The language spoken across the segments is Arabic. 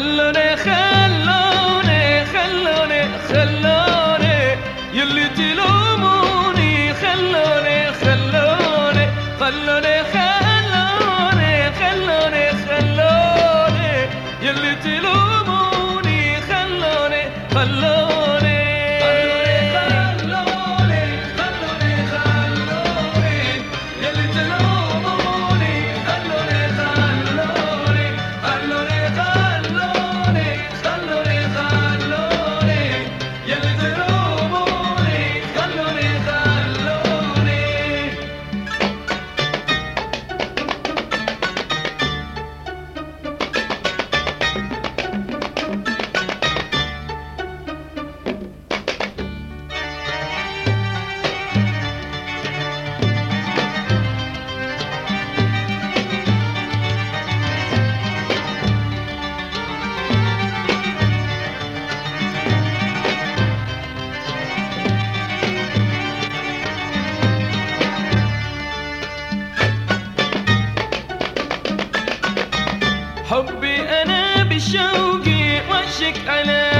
حل نه حبي أنا بشوقي وشك عليه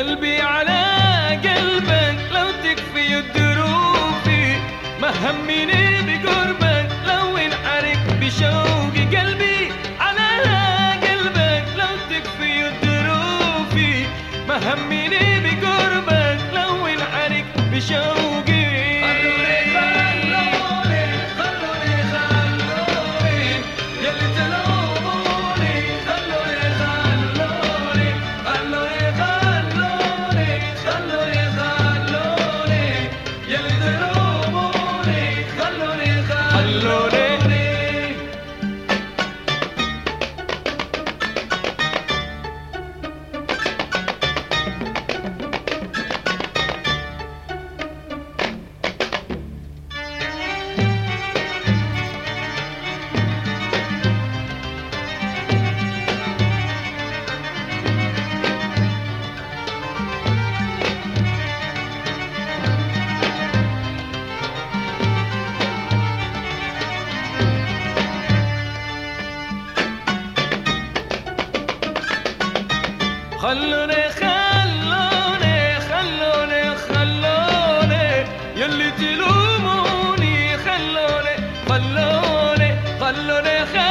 قلبي على قلبك لو تكفي الدروبي ما همني بقربك لو انحرق بشوقي قلبي على قلبك. لو تكفي الدروبي ما همني بقربك لو انحرق بشوقي خلوني خلوني خلوني خلوني. يلي تلوموني خلوني خلوني خلوني خلوني.